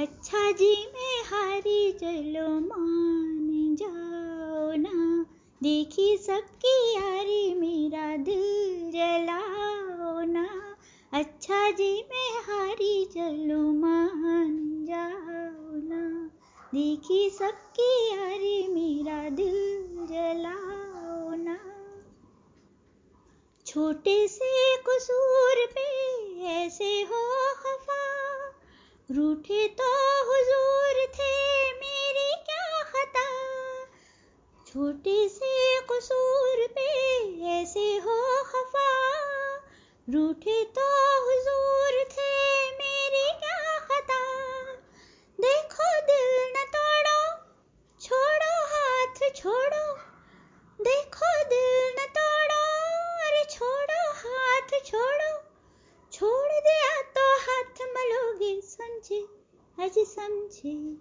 अच्छा जी, मैं हारी, चलो मान जाओ ना। देखी सबकी यारी, मेरा दिल जलाओ ना। अच्छा जी, मैं हारी, चलो मान जाओ ना। देखी सबकी यारी, मेरा दिल जलाओ ना। छोटे से कसूर पे ऐसे हो रूठे तो हुजूर थे मेरी क्या खता? छोटे से कसूर पे ऐसे हो खफा। रूठे तो हुजूर अज समझे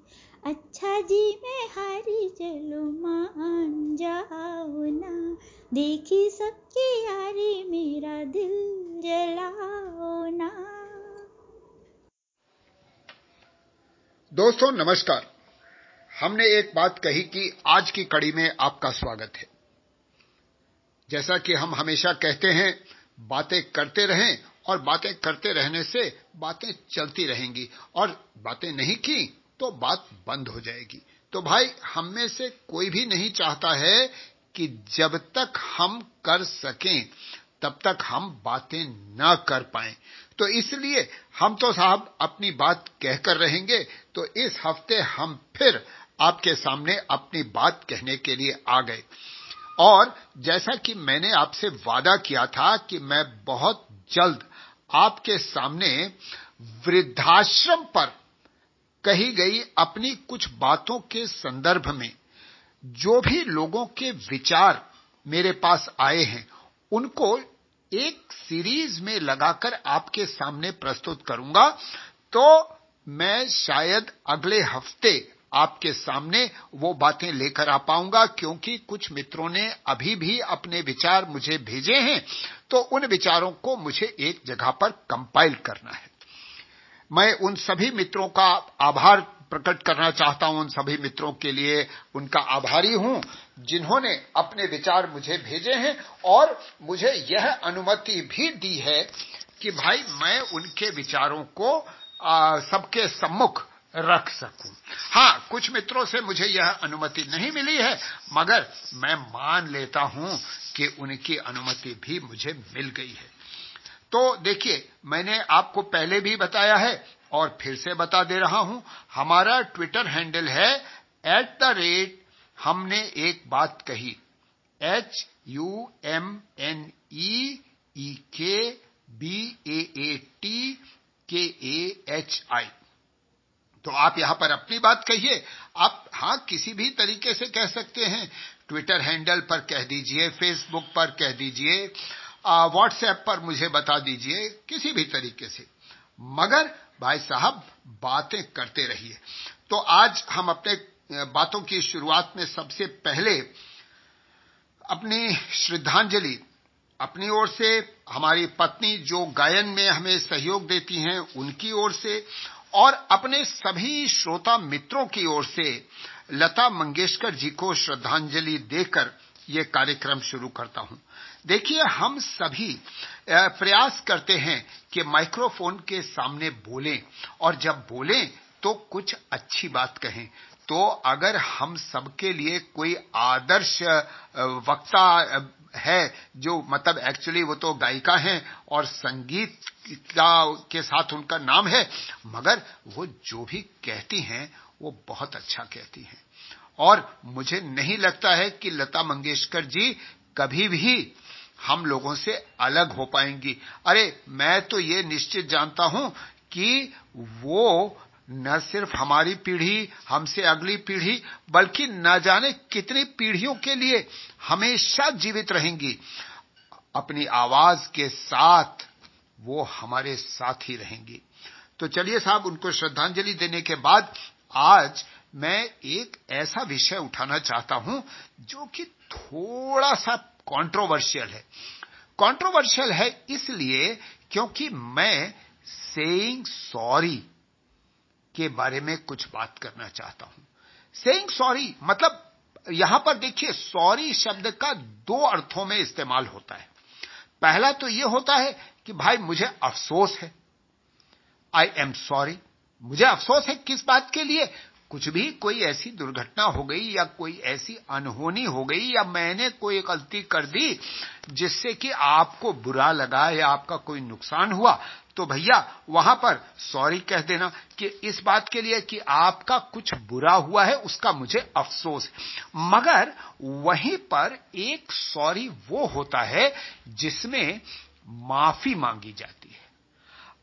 अच्छा जी मैं हारी, चलो मान जाओ ना। देखी सबकी यारी, मेरा दिल जलाओ ना। दोस्तों, नमस्कार। हमने एक बात कही कि आज की कड़ी में आपका स्वागत है। जैसा कि हम हमेशा कहते हैं, बातें करते रहें और बातें करते रहने से बातें चलती रहेंगी। और बातें नहीं की तो बात बंद हो जाएगी। तो भाई, हम में से कोई भी नहीं चाहता है कि जब तक हम कर सकें, तब तक हम बातें न कर पाए। तो इसलिए हम तो साहब अपनी बात कहकर रहेंगे। तो इस हफ़्ते हम फिर आपके सामने अपनी बात कहने के लिए आ गए। और जैसा कि मैंने आपसे वादा किया था कि मैं बहुत जल्द आपके सामने वृद्धाश्रम पर कही गई अपनी कुछ बातों के संदर्भ में जो भी लोगों के विचार मेरे पास आए हैं, उनको एक सीरीज़ में लगाकर आपके सामने प्रस्तुत करूँगा। तो मैं शायद अगले हफ़्ते आपके सामने वो बातें लेकर आ पाऊँगा क्योंकि कुछ मित्रों ने अभी भी अपने विचार मुझे भेजे हैं तो उन विचारों को मुझे एक जगह पर कंपाइल करना है। मैं उन सभी मित्रों का आभार प्रकट करना चाहता हूँ, उन सभी मित्रों के लिए उनका आभारी हूँ, जिन्होंने अपने विचार मुझे भेजे हैं और मुझे यह अनुमति भी दी है कि भाई मैं उनके विचारों को सबके सम्मुख रख सकूँ। हाँ, कुछ मित्रों से मुझे यह अनुमति नहीं मिली है, मगर मैं मान लेता हूँ कि उनकी अनुमति भी मुझे मिल गई है। तो देखिए, मैंने आपको पहले भी बताया है और फिर से बता दे रहा हूँ, हमारा ट्विटर हैंडल है एट द रेट हमने एक बात कही H U M N E E K B A A T के ए एच आई तो आप यहाँ पर अपनी बात कहिए। आप, हाँ, किसी भी तरीके से कह सकते हैं। ट्विटर हैंडल पर कह दीजिए फेसबुक पर कह दीजिए व्हाट्सएप पर मुझे बता दीजिए, किसी भी तरीके से। मगर, भाई साहब, बातें करते रहिए। तो आज हम अपने बातों की शुरुआत में सबसे पहले अपनी श्रद्धांजलि, अपनी ओर से हमारी पत्नी जो गायन में हमें सहयोग देती हैं, उनकी ओर से और अपने सभी श्रोता मित्रों की ओर से लता मंगेशकर जी को श्रद्धांजलि देकर ये कार्यक्रम शुरू करता हूँ। देखिए, हम सभी प्रयास करते हैं कि माइक्रोफोन के सामने बोलें, और जब बोलें तो कुछ अच्छी बात कहें। तो अगर हम सबके लिए कोई आदर्श वक्ता है, जो मतलब एक्चुअली वो तो गायिका हैं और संगीत का साथ उनका नाम है, मगर वो जो भी कहती हैं, वो बहुत अच्छा कहती हैं। और मुझे नहीं लगता है कि लता मंगेशकर जी कभी भी हम लोगों से अलग हो पाएँगी। अरे, मैं तो ये निश्चित जानता हूँ कि वो न सिर्फ़ हमारी पीढ़ी हमसे अगली पीढ़ी, बल्कि न जाने कितनी पीढ़ियों के लिए हमेशा जीवित रहेंगी। अपनी आवाज़ के साथ वो हमारे साथ ही रहेंगी। तो चलिए साहब, उनको श्रद्धांजलि देने के बाद आज मैं एक ऐसा विषय उठाना चाहता हूँ जो कि थोड़ा सा कंट्रोवर्शियल है। कंट्रोवर्शियल है इसलिए क्योंकि मैं सेइंग सॉरी के बारे में कुछ बात करना चाहता हूँ। सेइंग सॉरी मतलब यहाँ पर देखिए सॉरी शब्द का दो अर्थों में इस्तेमाल होता है। पहला तो यह होता है कि भाई मुझे अफसोस है। आई एम सॉरी मुझे अफसोस है किस बात के लिए? कुछ भी, कोई ऐसी दुर्घटना हो गई या कोई ऐसी अनहोनी हो गई या मैंने कोई गलती कर दी जिससे कि आपको बुरा लगा या आपका कोई नुकसान हुआ तो भैया, वहाँ पर सॉरी कह देना कि इस बात के लिए कि आपका कुछ बुरा हुआ है, उसका मुझे अफसोस है। मगर वहीं पर एक सॉरी वो होता है जिसमें माफ़ी मांगी जाती है।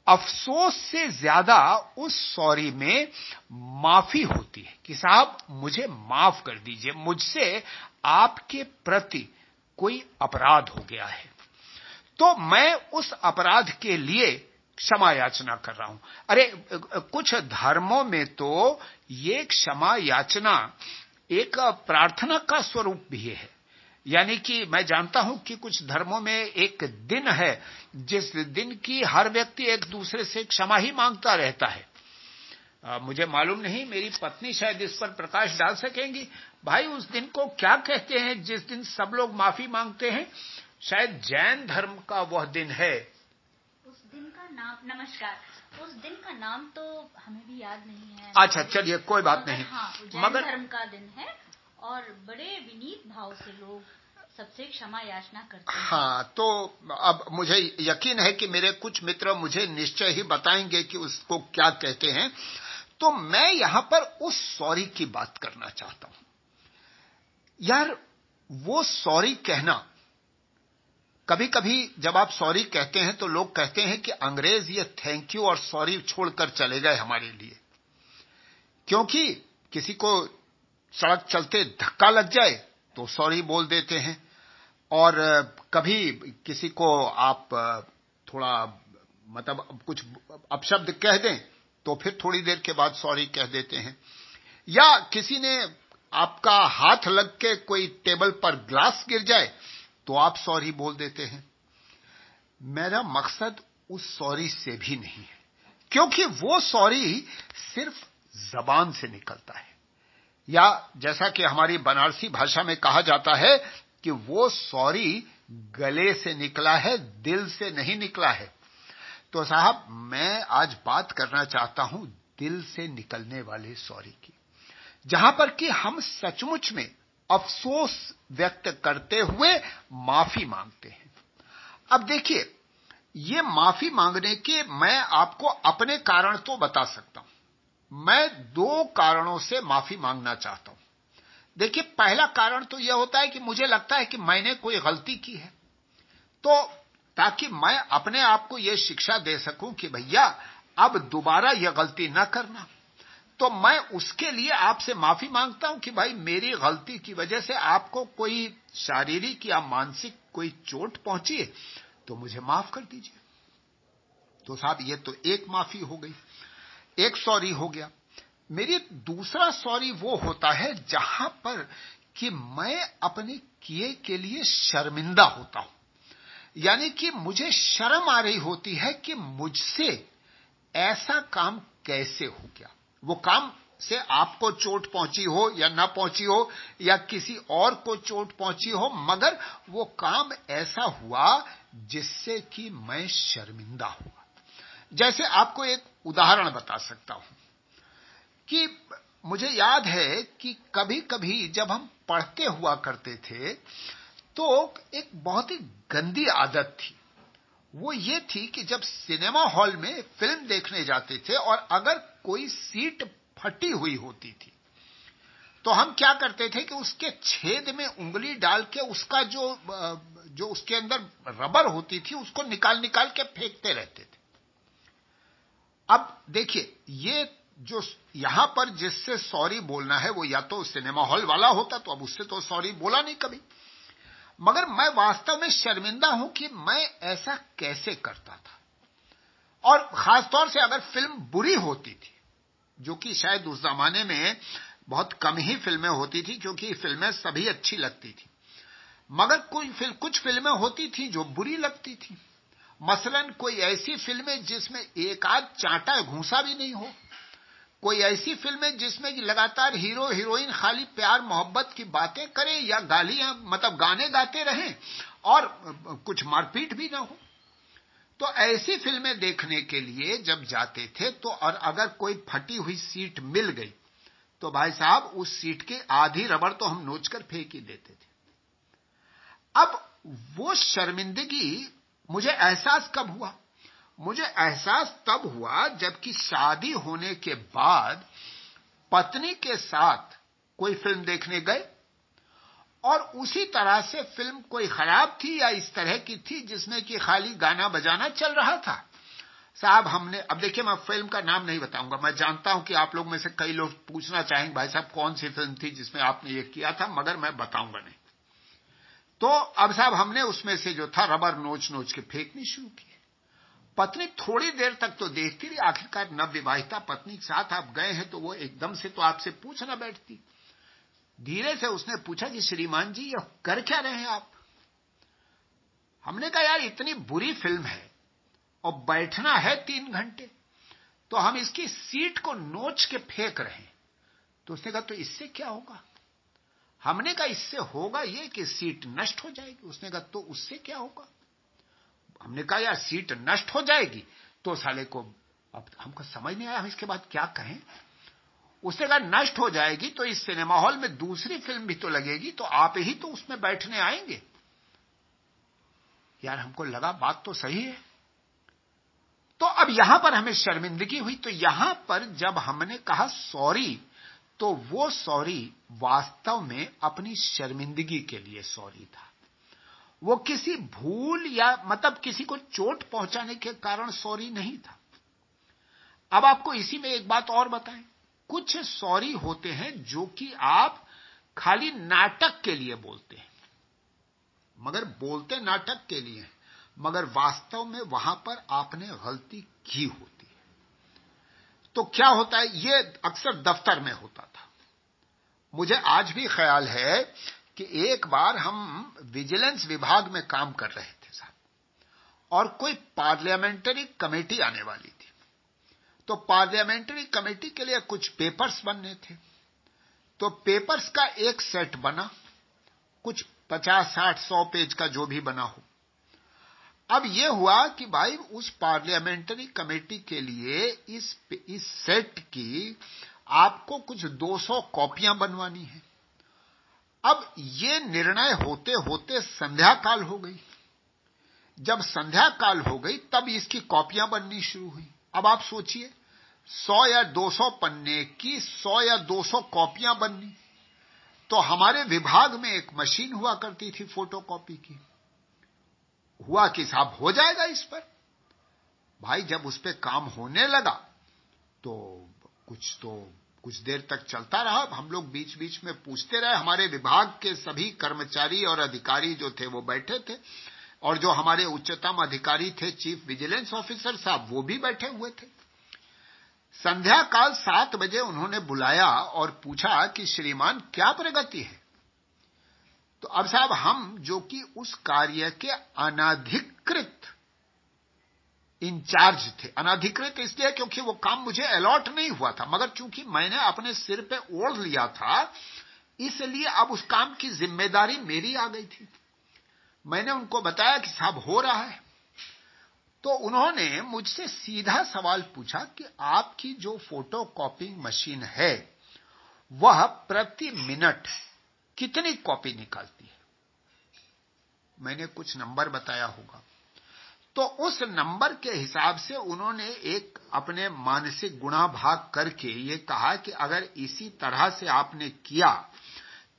अफसोस से ज़्यादा उस सॉरी में माफ़ी होती है कि साहब, मुझे माफ़ कर दीजिए, मुझसे आपके प्रति कोई अपराध हो गया है। तो मैं उस अपराध के लिए क्षमा याचना कर रहा हूँ। अरे कुछ धर्मों में तो ये क्षमा याचना एक प्रार्थना का स्वरूप भी है। यानी कि मैं जानता हूँ कि कुछ धर्मों में एक दिन है जिस दिन की हर व्यक्ति एक दूसरे से क्षमा ही माँगता रहता है। आ, मुझे मालूम नहीं मेरी पत्नी शायद इस पर प्रकाश डाल सकेंगी। भाई उस दिन को क्या कहते हैं? जिस दिन सब लोग माफ़ी मांगते हैं शायद जैन धर्म का वह दिन है। नाम नमस्कार। उस दिन का नाम तो हमें भी याद नहीं है। अच्छा चलिए कोई बात नहीं। हाँ, मगर धर्म का दिन है और बड़े विनीत भाव से लोग सबसे क्षमा याचना करते हैं। हाँ तो अब मुझे यकीन है कि मेरे कुछ मित्र मुझे निश्चय ही बताएँगे कि उसको क्या कहते हैं। तो मैं यहाँ पर उस सॉरी की बात करना चाहता हूँ। यार वो सॉरी कहना कभी कभी जब आप सॉरी कहते हैं तो लोग कहते हैं कि अंग्रेज़ ये थैंक यू और सॉरी छोड़कर चले गए हमारे लिए। क्योंकि किसी को सड़क चलते धक्का लग जाए तो सॉरी बोल देते हैं। और कभी किसी को आप थोड़ा मतलब कुछ अपशब्द कह दें तो फिर थोड़ी देर के बाद सॉरी कह देते हैं। या किसी ने आपका हाथ लग के कोई टेबल पर ग्लास गिर जाए तो आप सॉरी बोल देते हैं। मेरा मकसद उस सॉरी से भी नहीं है, क्योंकि वो सॉरी सिर्फ़ जबान से निकलता है। या जैसा कि हमारी बनारसी भाषा में कहा जाता है कि वो सॉरी गले से निकला है, दिल से नहीं निकला है। तो साहब, मैं आज बात करना चाहता हूँ दिल से निकलने वाले सॉरी की, जहाँ पर कि हम सचमुच में अफसोस व्यक्त करते हुए माफ़ी मांगते हैं। अब देखिए, ये माफ़ी मांगने के मैं आपको अपने कारण तो बता सकता हूँ। मैं दो कारणों से माफ़ी मांगना चाहता हूँ। देखिए, पहला कारण तो यह होता है कि मुझे लगता है कि मैंने कोई गलती की है। तो ताकि मैं अपने आप को यह शिक्षा दे सकूँ कि भैया, अब दोबारा यह गलती न करना। तो मैं उसके लिए आपसे माफ़ी माँगता हूँ कि भाई मेरी गलती की वजह से आपको कोई शारीरिक या मानसिक कोई चोट पहुँची है तो मुझे माफ़ कर दीजिए। तो साहब, ये तो एक माफ़ी हो गई, एक सॉरी हो गया। मेरी दूसरा सॉरी वो होता है जहाँ पर कि मैं अपने किए के लिए शर्मिंदा होता हूँ। यानी कि मुझे शर्म आ रही होती है कि मुझसे ऐसा काम कैसे हो गया। वो काम से आपको चोट पहुँची हो या ना पहुँची हो या किसी और को चोट पहुँची हो, मगर वो काम ऐसा हुआ जिससे कि मैं शर्मिंदा हुआ। जैसे आपको एक उदाहरण बता सकता हूँ कि मुझे याद है कि कभी कभी जब हम पढ़ते हुआ करते थे तो एक बहुत ही गंदी आदत थी। वो ये थी कि जब सिनेमा हॉल में फ़िल्म देखने जाते थे और अगर कोई सीट फटी हुई होती थी। तो हम क्या करते थे कि उसके छेद में उंगली डाल के उसका जो जो उसके अंदर रबर होती थी, उसको निकाल निकाल के फेंकते रहते थे। अब देखिए, ये जो यहाँ पर जिससे सॉरी बोलना है, वो या तो सिनेमा हॉल वाला होता तो अब उससे तो सॉरी बोला नहीं कभी। मगर मैं वास्तव में शर्मिंदा हूँ कि मैं ऐसा कैसे करता था। और खासतौर से अगर फ़िल्म बुरी होती थी जो कि शायद उस जमाने में बहुत कम ही फ़िल्में होती थी क्योंकि फ़िल्में सभी अच्छी लगती थी। मगर कोई फिल, कुछ फ़िल्में होती थी जो बुरी लगती थी। मसलन कोई ऐसी फ़िल्में जिसमें एक आध चांटा घूसा भी नहीं हो। कोई ऐसी फ़िल्में जिसमें लगातार हीरो हीरोइन खाली प्यार मोहब्बत की बातें करें या गालियाँ मतलब गाने गाते रहें और कुछ मारपीट भी ना हो। तो ऐसी फ़िल्में देखने के लिए जब जाते थे तो और अगर कोई फटी हुई सीट मिल गई तो भाई साहब, उस सीट की आधी रबड़ तो हम नोचकर फेंक ही देते थे। अब वो शर्मिंदगी, मुझे एहसास कब हुआ? मुझे एहसास तब हुआ जबकि शादी होने के बाद पत्नी के साथ कोई फ़िल्म देखने गए और उसी तरह से फ़िल्म कोई खराब थी या इस तरह की थी जिसमें कि खाली गाना बजाना चल रहा था? साहब, हमने, अब देखिए, मैं फ़िल्म का नाम नहीं बताऊँगा। मैं जानता हूँ कि आप लोग में से कई लोग पूछना चाहेंगे, भाई साहब, कौन सी फ़िल्म थी जिसमें आपने ये किया था? मगर मैं बताऊँगा नहीं। तो अब साहब, हमने उसमें से जो था, रबर नोच नोच के फेंकनी शुरू की पत्नी थोड़ी देर तक तो देखती रही, आखिरकार नवविवाहिता पत्नी के साथ आप गए हैं तो वो एकदम से तो आपसे पूछना बैठती। धीरे से उसने पूछा कि, श्रीमान जी, यह कर क्या रहे हैं आप? हमने कहा, यार, इतनी बुरी फ़िल्म है और बैठना है तीन घंटे तो हम इसकी सीट को नोच के फेंक रहे हैं। तो उसने कहा तो इससे क्या होगा? हमने कहा, इससे होगा ये कि सीट नष्ट हो जाएगी। उसने कहा तो उससे क्या होगा? हमने कहा, यार, सीट नष्ट हो जाएगी। तो साले को अब हमको समझ नहीं आया हम इसके बाद क्या कहें। उसने कहा नष्ट हो जाएगी तो इस सिनेमा हॉल में दूसरी फ़िल्म भी तो लगेगी तो आप ही तो उसमें बैठने आएँगे। यार, हमको लगा बात तो सही है। तो अब यहाँ पर हमें शर्मिंदगी हुई तो यहाँ पर जब हमने कहा सॉरी तो वो सॉरी वास्तव में अपनी शर्मिंदगी के लिए सॉरी था। वो किसी भूल या मतलब किसी को चोट पहुँचाने के कारण सॉरी नहीं था। अब आपको इसी में एक बात और बताएँ। कुछ सॉरी होते हैं जो कि आप खाली नाटक के लिए बोलते हैं। मगर बोलते नाटक के लिए, मगर वास्तव में वहाँ पर आपने गलती की होती है। तो क्या होता है? ये अक्सर दफ्तर में होता था। मुझे आज भी ख्याल है कि एक बार हम विजिलेंस विभाग में काम कर रहे थे साहब, और कोई पार्लियामेंट्री कमेटी आने वाली तो पार्लियामेंट्री कमेटी के लिए कुछ पेपर्स बनने थे। तो पेपर्स का एक सेट बना, कुछ पचास, साठ, सौ पेज का जो भी बना हो। अब यह हुआ कि भाई, उस पार्लियामेंट्री कमेटी के लिए इस इस सेट की आपको कुछ 200 कॉपियाँ बनवानी है। अब ये निर्णय होते होते संध्या काल हो गई। जब संध्या काल हो गई, तब इसकी कॉपियाँ बननी शुरू हुई। अब आप सोचिए 100 या 200 पन्ने की सौ या 200 कॉपियाँ बननी। तो हमारे विभाग में एक मशीन हुआ करती थी फोटोकॉपी की। हुआ कि साहब हो जाएगा इस पर। भाई, जब उस पर काम होने लगा तो कुछ तो कुछ देर तक चलता रहा। हम लोग बीच बीच में पूछते रहे। हमारे विभाग के सभी कर्मचारी और अधिकारी जो थे, वो बैठे थे। और जो हमारे उच्चतम अधिकारी थे, चीफ विजिलेंस ऑफिसर साहब, वो भी बैठे हुए थे। संध्या काल सात बजे उन्होंने बुलाया और पूछा कि श्रीमान, क्या प्रगति है? तो अब साहब, हम जो कि उस कार्य के अनाधिकृत इंचार्ज थे। अनाधिकृत इसलिए क्योंकि वो काम मुझे अलॉट नहीं हुआ था, मगर चूँकि मैंने अपने सिर पे ओढ़ लिया था, इसलिए अब उस काम की ज़िम्मेदारी मेरी आ गई थी। मैंने उनको बताया कि साहब, हो रहा है। तो उन्होंने मुझसे सीधा सवाल पूछा कि आपकी जो फ़ोटो कॉपिंग मशीन है, वह प्रति मिनट कितनी कॉपी निकालती है? मैंने कुछ नंबर बताया होगा। तो उस नंबर के हिसाब से उन्होंने एक अपने मानसिक गुणा भाग करके ये कहा कि अगर इसी तरह से आपने किया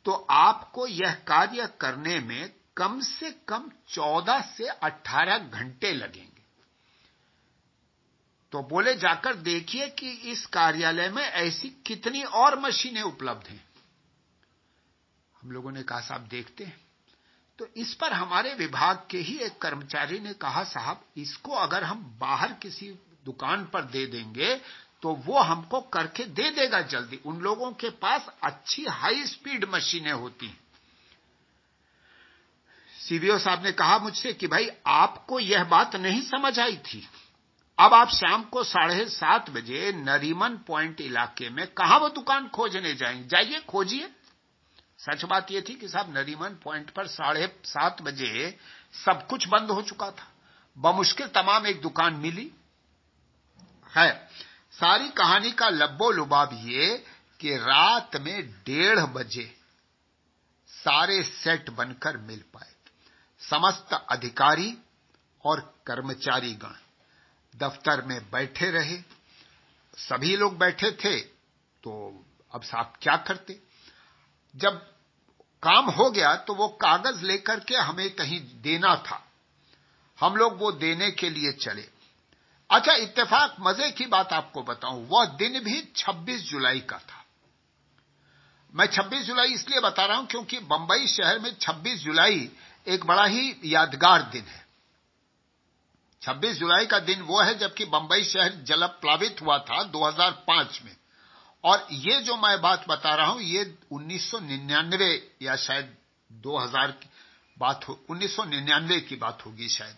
तो आपको यह कार्य करने में कम से कम 14 से 18 घंटे लगेंगे। तो बोले, जाकर देखिए कि इस कार्यालय में ऐसी कितनी और मशीनें उपलब्ध हैं। हम लोगों ने कहा, साहब, देखते हैं। तो इस पर हमारे विभाग के ही एक कर्मचारी ने कहा, साहब, इसको अगर हम बाहर किसी दुकान पर दे देंगे तो वो हमको करके दे देगा जल्दी। उन लोगों के पास अच्छी हाई स्पीड मशीनें होती हैं। सीबीओ साहब ने कहा मुझसे कि, भाई, आपको यह बात नहीं समझ आई थी। अब आप शाम को साढ़े सात बजे नरीमन पॉइंट इलाके में कहाँ वो दुकान खोजने जाएँगे जाइए, खोजिए। सच बात यह थी कि साहब, नरीमन पॉइंट पर साढ़े सात बजे सब कुछ बंद हो चुका था। बमुश्किल तमाम एक दुकान मिली। है सारी कहानी का लब्बो लुबाब ये कि रात में डेढ़ बजे सारे सेट बनकर मिल पाए। समस्त अधिकारी और कर्मचारी गण दफ्तर में बैठे रहे। सभी लोग बैठे थे तो अब साहब क्या करते? जब काम हो गया तो वो कागज़ लेकर के हमें कहीं देना था। हम लोग वो देने के लिए चले। अच्छा इत्तेफाक मज़े की बात आपको बताऊँ वह दिन भी 26 जुलाई का था। मैं 26 जुलाई इसलिए बता रहा हूँ क्योंकि बंबई शहर में 26 जुलाई एक बड़ा ही यादगार दिन है। 26 जुलाई का दिन वो है जबकि बंबई शहर जलप्लावित हुआ था 2005 में। और ये जो मैं बात बता रहा हूँ, ये 1999 या शायद 2000 की बात हो 1999 की बात होगी शायद।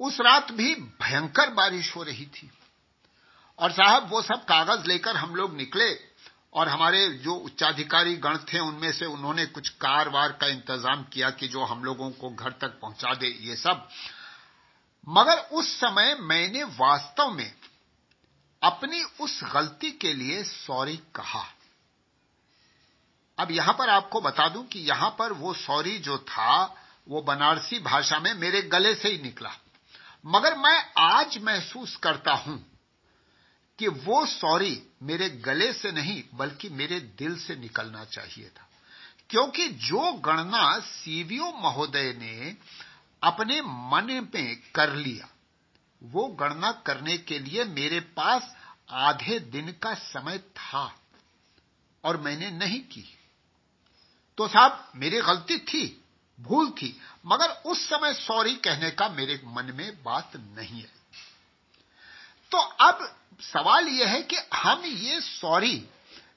उस रात भी भयंकर बारिश हो रही थी। और साहब, वो सब कागज़ लेकर हम लोग निकले और हमारे जो उच्चाधिकारी गण थे, उनमें से उन्होंने कुछ कार वार का इंतज़ाम किया कि जो हम लोगों को घर तक पहुँचा दे, ये सब। मगर उस समय मैंने वास्तव में अपनी उस गलती के लिए सॉरी कहा। अब यहाँ पर आपको बता दूँ कि यहाँ पर वो सॉरी जो था, वो बनारसी भाषा में मेरे गले से ही निकला। मगर मैं आज महसूस करता हूँ कि वो सॉरी मेरे गले से नहीं, बल्कि मेरे दिल से निकलना चाहिए था। क्योंकि जो गणना सीवीओ महोदय ने अपने मन में कर लिया। वो गणना करने के लिए मेरे पास आधे दिन का समय था और मैंने नहीं की। तो साहब, मेरी गलती थी, भूल थी, मगर उस समय सॉरी कहने का मेरे मन में बात नहीं है। तो अब सवाल यह है कि हम ये सॉरी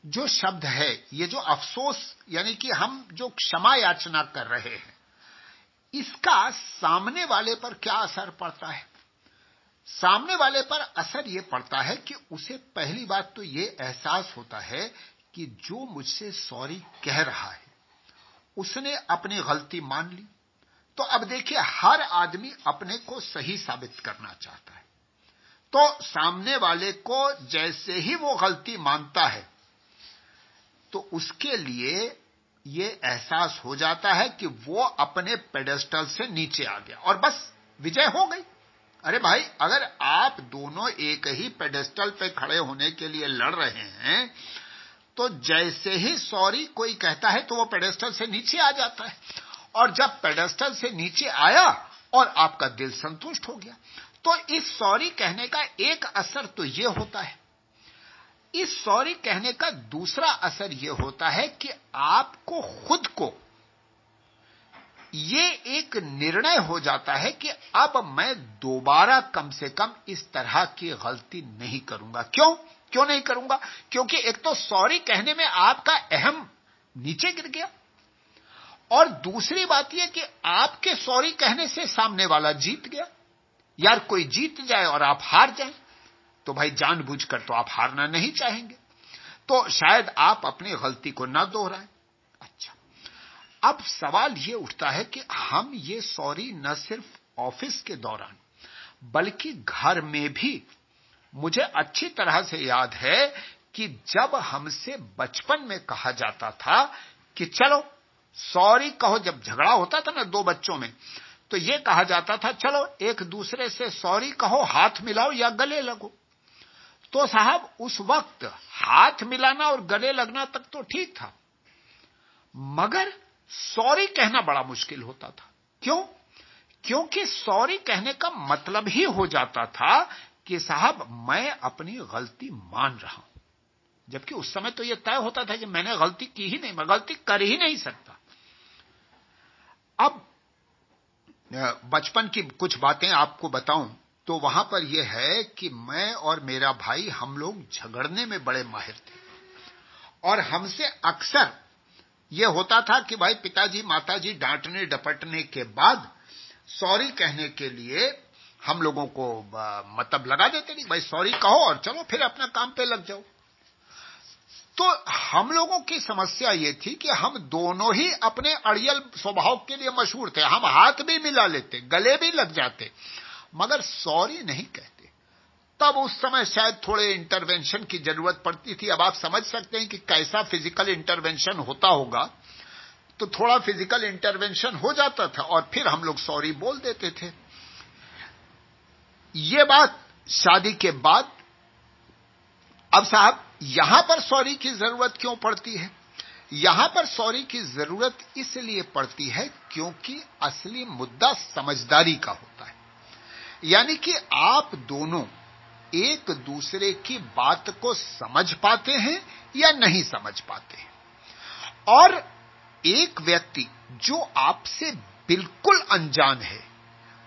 जो शब्द है, ये जो अफसोस, यानी कि हम जो क्षमा याचना कर रहे हैं इसका सामने वाले पर क्या असर पड़ता है? सामने वाले पर असर यह पड़ता है कि उसे पहली बात तो ये एहसास होता है कि जो मुझसे सॉरी कह रहा है, उसने अपनी गलती मान ली। तो अब देखिए, हर आदमी अपने को सही साबित करना चाहता है। तो सामने वाले को जैसे ही वो गलती मानता है तो उसके लिए ये एहसास हो जाता है कि वो अपने पेडेस्टल से नीचे आ गया और बस विजय हो गई। अरे भाई, अगर आप दोनों एक ही पेडेस्टल पे खड़े होने के लिए लड़ रहे हैं तो जैसे ही सॉरी कोई कहता है तो वो पेडेस्टल से नीचे आ जाता है। और जब पेडेस्टल से नीचे आया और आपका दिल संतुष्ट हो गया तो इस सॉरी कहने का एक असर तो ये होता है इस सॉरी कहने का दूसरा असर यह होता है कि आपको खुद को ये एक निर्णय हो जाता है कि अब मैं दोबारा कम से कम इस तरह की गलती नहीं करूँगा। क्यों? क्यों नहीं करूँगा? क्योंकि एक तो सॉरी कहने में आपका अहम नीचे गिर गया। और दूसरी बात यह कि आपके सॉरी कहने से सामने वाला जीत गया। यार कोई जीत जाए और आप हार जाए। तो भाई जानबूझकर तो आप हारना नहीं चाहेंगे। तो शायद आप अपनी गलती को ना दोहराएँ। अच्छा अब सवाल यह उठता है कि हम ये सॉरी न सिर्फ़ ऑफ़िस के दौरान, बल्कि घर में भी। मुझे अच्छी तरह से याद है कि जब हमसे बचपन में कहा जाता था कि चलो, सॉरी कहो, जब झगड़ा होता था ना दो बच्चों में तो ये कहा जाता था, चलो, एक दूसरे से सॉरी कहो, हाथ मिलाओ या गले लगो। तो साहब, उस वक्त हाथ मिलाना और गले लगना तक तो ठीक था। मगर सॉरी कहना बड़ा मुश्किल होता था। क्यों? क्योंकि सॉरी कहने का मतलब ही हो जाता था कि साहब, मैं अपनी गलती मान रहा हूँ। जबकि उस समय तो यह तय होता था कि मैंने गलती की ही नहीं, मैं गलती कर ही नहीं सकता। अब बचपन की कुछ बातें आपको बताऊँ। तो वहाँ पर यह है कि मैं और मेरा भाई हम लोग झगड़ने में बड़े माहिर थे। और हमसे अक्सर यह होता था कि भाई पिताजी, माताजी डांटने, डपटने के बाद सॉरी कहने के लिए हम लोगों को मतलब लगा देते नहीं, भाई सॉरी कहो और चलो फिर अपना काम पे लग जाओ। तो हम लोगों की समस्या ये थी कि हम दोनों ही अपने अड़ियल स्वभाव के लिए मशहूर थे। हम हाथ भी मिला लेते, गले भी लग जाते। मगर सॉरी नहीं कहते। तब उस समय शायद थोड़े इंटरवेंशन की ज़रूरत पड़ती थी। अब आप समझ सकते हैं कि कैसा फ़िज़िकल इंटरवेंशन होता होगा। तो थोड़ा फ़िज़िकल इंटरवेंशन हो जाता था और फिर हम लोग सॉरी बोल देते थे। ये बात शादी के बाद, अब साहब, यहाँ पर सॉरी की ज़रूरत क्यों पड़ती है? यहाँ पर सॉरी की ज़रूरत इसलिए पड़ती है क्योंकि असली मुद्दा समझदारी का होता है। यानी कि आप दोनों एक दूसरे की बात को समझ पाते हैं या नहीं समझ पाते हैं। और एक व्यक्ति जो आपसे बिल्कुल अनजान है,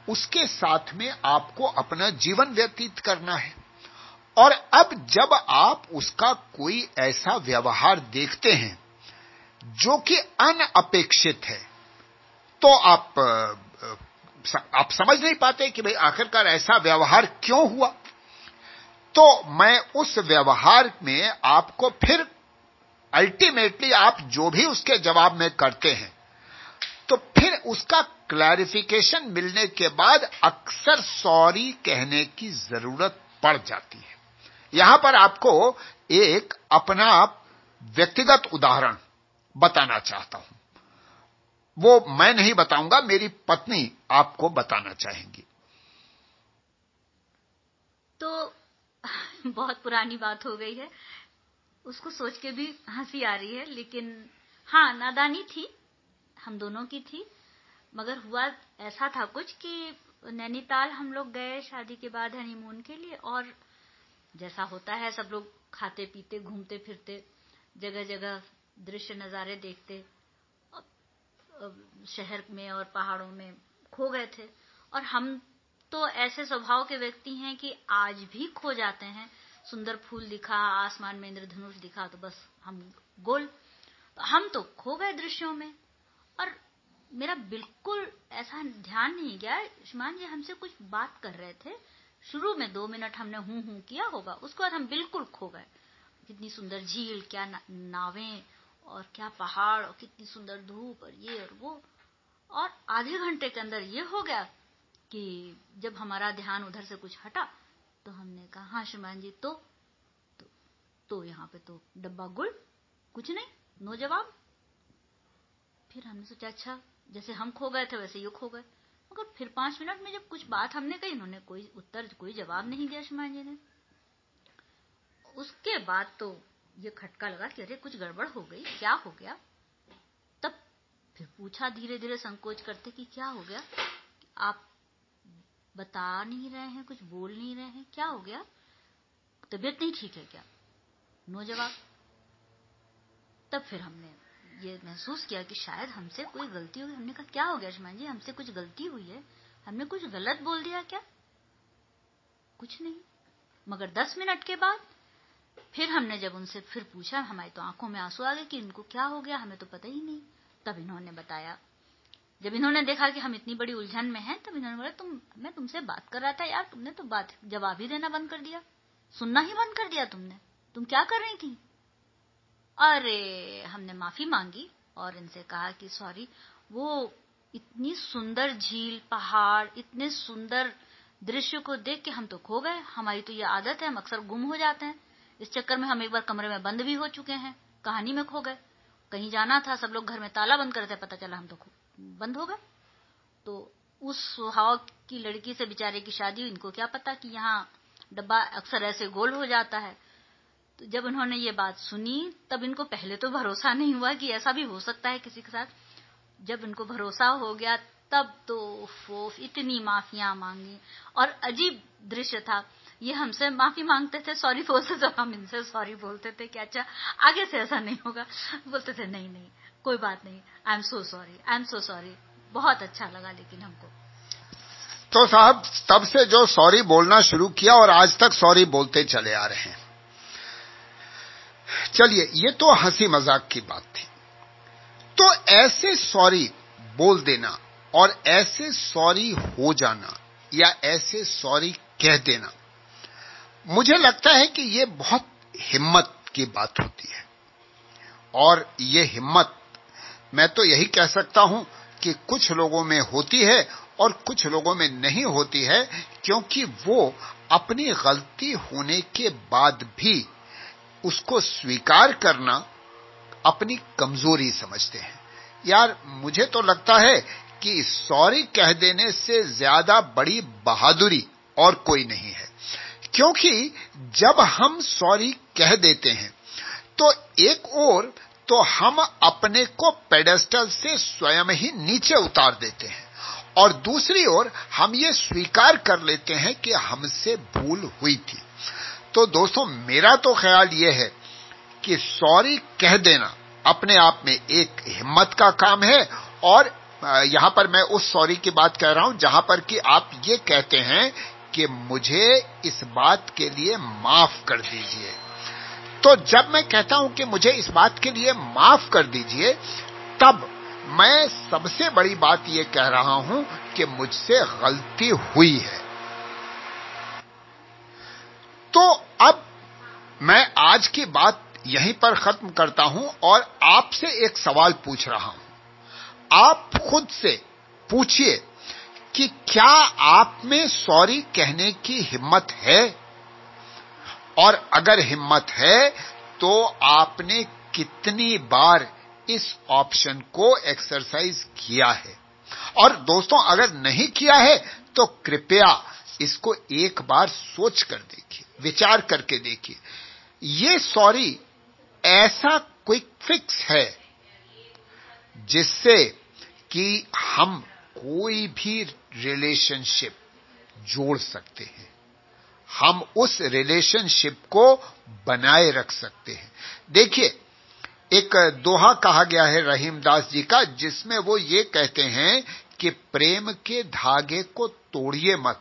उसके साथ में आपको अपना जीवन व्यतीत करना है। और अब जब आप उसका कोई ऐसा व्यवहार देखते हैं जो कि अनअपेक्षित है तो आप आप समझ नहीं पाते कि भाई आखिरकार ऐसा व्यवहार क्यों हुआ? तो मैं उस व्यवहार में आपको फिर अल्टीमेटली आप जो भी उसके जवाब में करते हैं तो फिर उसका क्लैरिफिकेशन मिलने के बाद अक्सर सॉरी कहने की ज़रूरत पड़ जाती है। यहाँ पर आपको एक अपना व्यक्तिगत उदाहरण बताना चाहता हूँ। वो मैं नहीं बताऊँगा, मेरी पत्नी आपको बताना चाहेंगी। तो बहुत पुरानी बात हो गई है। उसको सोच के भी हँसी आ रही है, लेकिन हाँ नादानी थी, हम दोनों की थी। मगर हुआ ऐसा था कुछ कि नैनीताल हम लोग गए शादी के बाद हनीमून के लिए, और जैसा होता है, सब लोग खाते पीते घूमते फिरते जगह जगह दृश्य नज़ारे देखते। शहर में और पहाड़ों में खो गए थे। और हम तो ऐसे स्वभाव के व्यक्ति हैं कि आज भी खो जाते हैं। सुंदर फूल दिखा आसमान में इंद्रधनुष दिखा तो बस हम गोल। तो हम तो खो गए दृश्यों में। और मेरा बिल्कुल ऐसा ध्यान नहीं गया। ईमान जी हमसे कुछ बात कर रहे थे। शुरू में दो मिनट हमने हूँ हूँ किया होगा। उसके बाद हम बिल्कुल खो गए। कितनी सुंदर झील क्या ना, नावें और क्या पहाड़ और कितनी सुंदर धूप और ये और वो। और आधे घंटे के अंदर ये हो गया कि जब हमारा ध्यान उधर से कुछ हटा तो हमने कहा हाँ श्रीमान जी तो तो, तो यहाँ पे तो डब्बा गुल कुछ नहीं नो जवाब फिर हमने सोचा अच्छा जैसे हम खो गए थे वैसे ये खो गए। मगर फिर पाँच मिनट में जब कुछ बात हमने कही उन्होंने कोई उत्तर कोई जवाब नहीं दिया शमा जी ने। उसके बाद तो ये खटका लगा कि अरे, कुछ गड़बड़ हो गई, क्या हो गया? तब फिर पूछा धीरे धीरे संकोच करते कि क्या हो गया? आप बता नहीं रहे हैं, कुछ बोल नहीं रहे हैं, क्या हो गया? तबीयत नहीं ठीक है क्या? नो जवाब। तब फिर हमने ये महसूस किया कि शायद हमसे कोई गलती हुई। हमने कहा, क्या हो गया शमान जी? हमसे कुछ गलती हुई है? हमने कुछ गलत बोल दिया क्या? कुछ नहीं। मगर दस मिनट के बाद फिर हमने जब उनसे फिर पूछा, हमारी तो आँखों में आँसू आ गए कि इनको क्या हो गया, हमें तो पता ही नहीं। तब इन्होंने बताया। जब इन्होंने देखा कि हम इतनी बड़ी उलझन में हैं, तब इन्होंने बोला, तुम, मैं तुमसे बात कर रहा था यार, तुमने तो बात, जवाब ही देना बंद कर दिया। सुनना ही बंद कर दिया तुमने। तुम क्या कर रही थी? अरे, हमने माफ़ी मांगी और इनसे कहा कि सॉरी, वो इतनी सुंदर झील, पहाड़, इतने सुंदर दृश्य को देख के हम तो खो गए। हमारी तो ये आदत है, हम अक्सर गुम हो जाते हैं। इस चक्कर में हम एक बार कमरे में बंद भी हो चुके हैं। कहानी में खो गए। कहीं जाना था, सब लोग घर में ताला बंद करते पता चला हम तो बंद हो गए। तो उस स्वभाव की लड़की से बेचारे की शादी इनको क्या पता कि यहाँ डब्बा अक्सर ऐसे गोल हो जाता है। तो जब उन्होंने ये बात सुनी, तब इनको पहले तो भरोसा नहीं हुआ कि ऐसा भी हो सकता है किसी के साथ। जब इनको भरोसा हो गया, तब तो फोफ इतनी माफिया मांगी। और अजीब दृश्य था ये हमसे माफ़ी मांगते थे सॉरी बोलते तो हम इनसे सॉरी बोलते थे कि अच्छा आगे से ऐसा नहीं होगा। बोलते थे, नहीं नहीं, कोई बात नहीं I am so sorry I am so sorry बहुत अच्छा लगा लेकिन हमको। तो साहब, तब से जो सॉरी बोलना शुरू किया और आज तक सॉरी बोलते चले आ रहे हैं। चलिए, ये तो हँसी मज़ाक की बात थी। तो ऐसे सॉरी बोल देना और ऐसे सॉरी हो जाना या ऐसे सॉरी कह देना मुझे लगता है कि ये बहुत हिम्मत की बात होती है। और ये हिम्मत, मैं तो यही कह सकता हूँ कि कुछ लोगों में होती है और कुछ लोगों में नहीं होती है, क्योंकि वो अपनी गलती होने के बाद भी उसको स्वीकार करना अपनी कमज़ोरी समझते हैं। यार, मुझे तो लगता है कि सॉरी कह देने से ज़्यादा बड़ी बहादुरी और कोई नहीं है। क्योंकि जब हम सॉरी कह देते हैं तो एक और तो हम अपने को पेडेस्टल से स्वयं ही नीचे उतार देते हैं, और दूसरी ओर हम ये स्वीकार कर लेते हैं कि हमसे भूल हुई थी। तो दोस्तों, मेरा तो ख्याल यह है कि सॉरी कह देना अपने आप में एक हिम्मत का काम है, और यहाँ पर मैं उस सॉरी की बात कह रहा हूँ, जहाँ पर कि आप ये कहते हैं कि मुझे इस बात के लिए माफ़ कर दीजिए। तो जब मैं कहता हूँ कि मुझे इस बात के लिए माफ़ कर दीजिए, तब मैं सबसे बड़ी बात यह कह रहा हूँ कि मुझसे गलती हुई है। तो अब मैं आज की बात यहीं पर खत्म करता हूँ और आपसे एक सवाल पूछ रहा हूँ। आप खुद से पूछिए कि क्या आप में सॉरी कहने की हिम्मत है? और अगर हिम्मत है तो आपने कितनी बार इस ऑप्शन को एक्सरसाइज किया है? और दोस्तों, अगर नहीं किया है तो कृपया इसको एक बार सोच कर देखिए, विचार करके देखिए। ये सॉरी ऐसा क्विक फिक्स है जिससे कि हम कोई भी रिलेशनशिप जोड़ सकते हैं। हम उस रिलेशनशिप को बनाए रख सकते हैं। देखिए, एक दोहा कहा गया है रहीमदास जी का, जिसमें वो ये कहते हैं कि प्रेम के धागे को तोड़िए मत।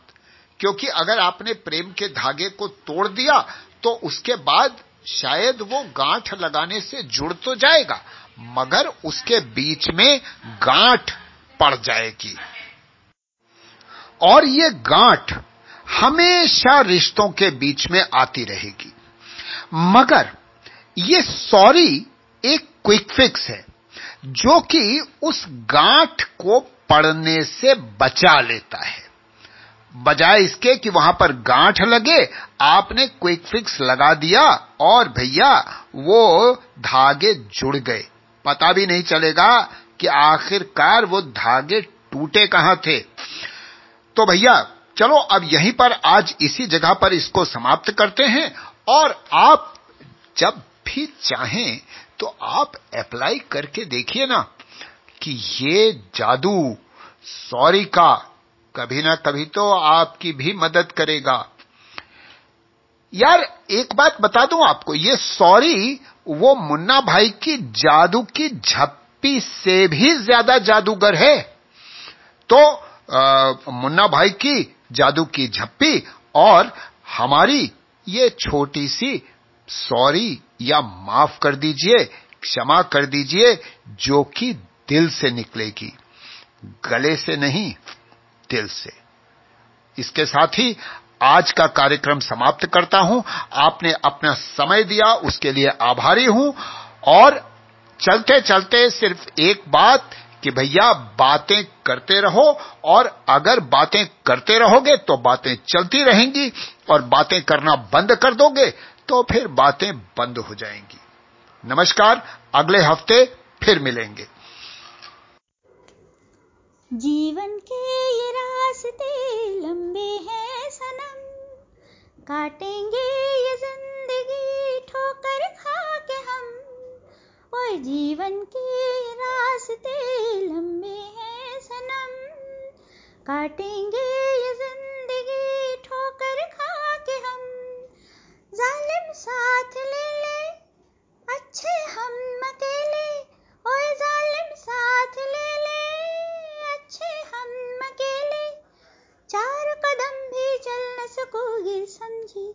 क्योंकि अगर आपने प्रेम के धागे को तोड़ दिया तो उसके बाद शायद वो गांठ लगाने से जुड़ तो जाएगा, मगर उसके बीच में गांठ पड़ जाएगी। और ये गांठ हमेशा रिश्तों के बीच में आती रहेगी। मगर ये सॉरी एक क्विक फिक्स है, जो कि उस गांठ को पड़ने से बचा लेता है। बजाय इसके कि वहाँ पर गांठ लगे, आपने क्विक फिक्स लगा दिया और भैया वो धागे जुड़ गए। पता भी नहीं चलेगा कि आखिरकार वो धागे टूटे कहाँ थे? तो भैया, चलो अब यहीं पर आज इसी जगह पर इसको समाप्त करते हैं और आप जब भी चाहें तो आप अप्लाई करके देखिए ना कि ये जादू सॉरी का कभी ना कभी तो आपकी भी मदद करेगा। यार, एक बात बता दूँ आपको, ये सॉरी वो मुन्ना भाई की जादू की झप्पी से भी ज़्यादा जादूगर है। तो आ, मुन्ना भाई की जादू की झप्पी और हमारी ये छोटी सी सॉरी या माफ़ कर दीजिए क्षमा कर दीजिए जो कि दिल से निकलेगी। गले से नहीं दिल से। इसके साथ ही आज का कार्यक्रम समाप्त करता हूँ। आपने अपना समय दिया उसके लिए आभारी हूँ और चलते चलते सिर्फ़ एक बात कि भैया बातें करते रहो और अगर बातें करते रहोगे तो बातें चलती रहेंगी और बातें करना बंद कर दोगे तो फिर बातें बंद हो जाएँगी। नमस्कार, अगले हफ़्ते फिर मिलेंगे। जीवन के ये रास्ते लंबे हैं सनम, काटेंगे और जीवन के रास्ते लंबे हैं सनम। काटेंगे ये ज़िंदगी ठोकर खा के हम। जालिम साथ ले ले, अच्छे हम अकेले। ओए जालिम साथ ले ले, अच्छे हम अकेले। चार कदम भी चल न सकोगे समझी।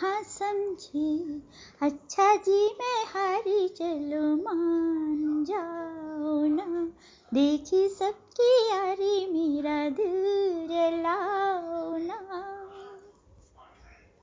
हाँ समझी। अच्छा जी, मैं हारी चलो, मान जाओ ना। देखी सबकी यारी, मेरा दिल जलाओ ना।